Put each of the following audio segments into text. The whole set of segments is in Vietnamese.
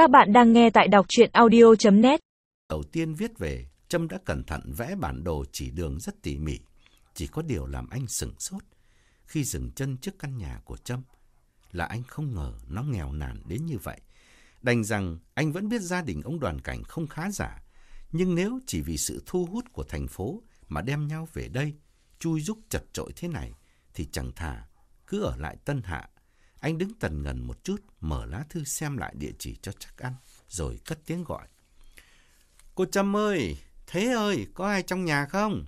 Các bạn đang nghe tại đọc chuyện audio.net Đầu tiên viết về, Trâm đã cẩn thận vẽ bản đồ chỉ đường rất tỉ mỉ. Chỉ có điều làm anh sửng sốt khi dừng chân trước căn nhà của Trâm là anh không ngờ nó nghèo nàn đến như vậy. Đành rằng anh vẫn biết gia đình ông đoàn cảnh không khá giả, nhưng nếu chỉ vì sự thu hút của thành phố mà đem nhau về đây, chui rúc chật trội thế này, thì chẳng thà cứ ở lại Tân Hạ. Anh đứng tần ngần một chút, mở lá thư xem lại địa chỉ cho chắc ăn, rồi cất tiếng gọi. Cô Trâm ơi, Thế ơi, có ai trong nhà không?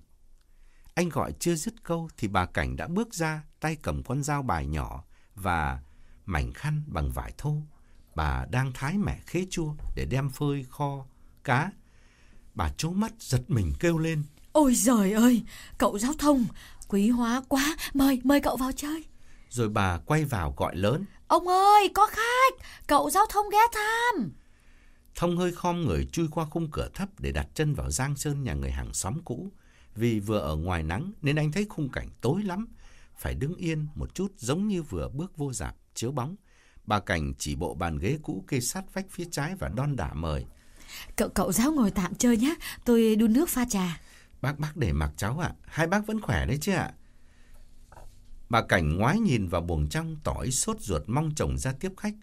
Anh gọi chưa dứt câu thì bà Cảnh đã bước ra, tay cầm con dao bài nhỏ và mảnh khăn bằng vải thô. Bà đang thái mẻ khế chua để đem phơi kho cá. Bà trố mắt giật mình kêu lên. Ôi giời ơi, cậu giáo thông, quý hóa quá, mời, mời cậu vào chơi. Rồi bà quay vào gọi lớn. Ông ơi, có khách, cậu giao thông ghé thăm. Thông hơi khom người chui qua khung cửa thấp để đặt chân vào giang sơn nhà người hàng xóm cũ. Vì vừa ở ngoài nắng nên anh thấy khung cảnh tối lắm. Phải đứng yên một chút giống như vừa bước vô dạp, chiếu bóng. Bà Cảnh chỉ bộ bàn ghế cũ kê sát vách phía trái và đon đả mời. Cậu cậu giáo ngồi tạm chơi nhé, tôi đun nước pha trà. Bác bác để mặc cháu ạ, hai bác vẫn khỏe đấy chứ ạ. Bà Cảnh ngoái nhìn vào buồng trong tỏi sốt ruột mong chồng ra tiếp khách.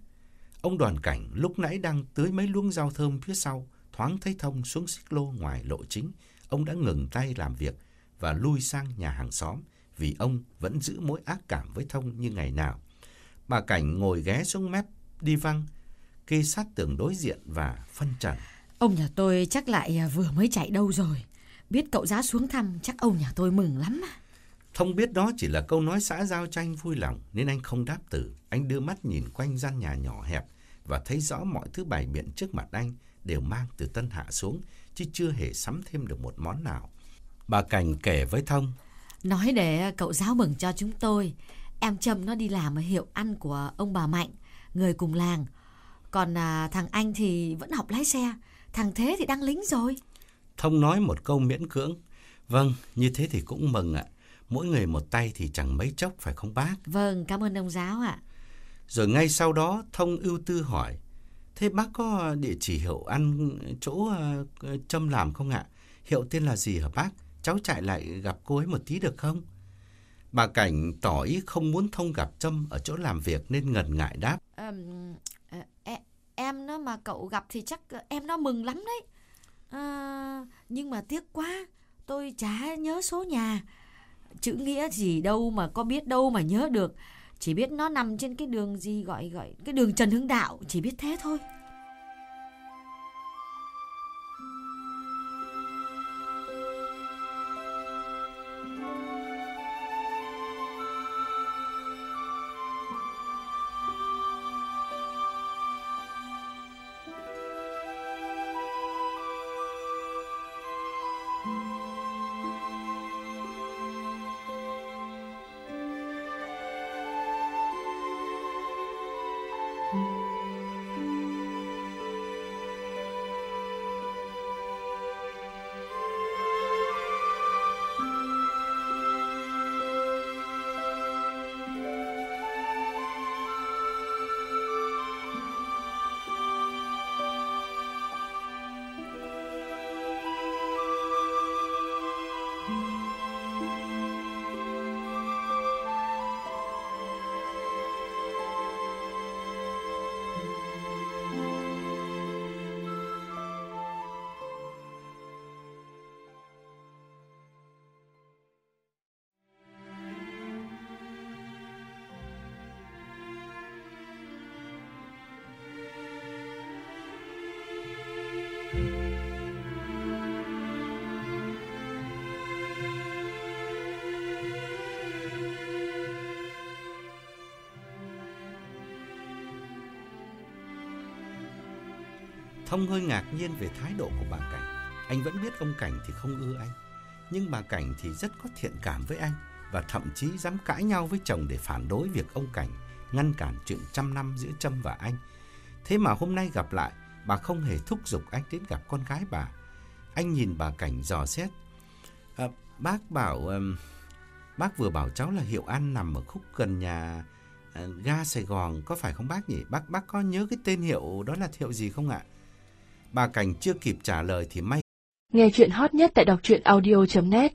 Ông đoàn cảnh lúc nãy đang tưới mấy luống rau thơm phía sau, thoáng thấy thông xuống xích lô ngoài lộ chính. Ông đã ngừng tay làm việc và lui sang nhà hàng xóm vì ông vẫn giữ mối ác cảm với thông như ngày nào. Bà Cảnh ngồi ghé xuống mép đi văng, kê sát tường đối diện và phân trần. Ông nhà tôi chắc lại à, vừa mới chạy đâu rồi. Biết cậu giá xuống thăm chắc ông nhà tôi mừng lắm mà. Thông biết đó chỉ là câu nói xã giao tranh vui lòng nên anh không đáp từ. Anh đưa mắt nhìn quanh gian nhà nhỏ hẹp và thấy rõ mọi thứ bày biện trước mặt anh đều mang từ Tân Hạ xuống chứ chưa hề sắm thêm được một món nào. Bà Cảnh kể với Thông. Nói để cậu giáo mừng cho chúng tôi. Em Trâm nó đi làm ở hiệu ăn của ông bà Mạnh, người cùng làng. Còn à, thằng anh thì vẫn học lái xe, thằng Thế thì đang lính rồi. Thông nói một câu miễn cưỡng. Vâng, như thế thì cũng mừng ạ. Mỗi người một tay thì chẳng mấy chốc phải không bác? Vâng, cảm ơn ông giáo ạ. Rồi ngay sau đó Thông ưu tư hỏi. Thế bác có địa chỉ hiệu ăn chỗ uh, Trâm làm không ạ? Hiệu tên là gì hả bác? Cháu chạy lại gặp cô ấy một tí được không? Bà Cảnh tỏ ý không muốn Thông gặp Trâm ở chỗ làm việc nên ngần ngại đáp. À, em, em nó mà cậu gặp thì chắc em nó mừng lắm đấy. À, nhưng mà tiếc quá, tôi chả nhớ số nhà. Chữ nghĩa gì đâu mà có biết đâu mà nhớ được. Chỉ biết nó nằm trên cái đường gì gọi gọi cái đường Trần Hưng Đạo, chỉ biết thế thôi. Thông hơi ngạc nhiên về thái độ của bà Cảnh. Anh vẫn biết ông Cảnh thì không ưa anh. Nhưng bà Cảnh thì rất có thiện cảm với anh và thậm chí dám cãi nhau với chồng để phản đối việc ông Cảnh ngăn cản chuyện trăm năm giữa Trâm và anh. Thế mà hôm nay gặp lại, bà không hề thúc giục anh đến gặp con gái bà. Anh nhìn bà Cảnh dò xét. À, bác bảo... Um, bác vừa bảo cháu là hiệu an nằm ở khúc gần nhà uh, ga Sài Gòn có phải không bác nhỉ? Bác bác có nhớ cái tên hiệu đó là hiệu gì không ạ? Bà Cảnh chưa kịp trả lời thì may Nghe chuyện hot nhất tại đọc truyện audio.net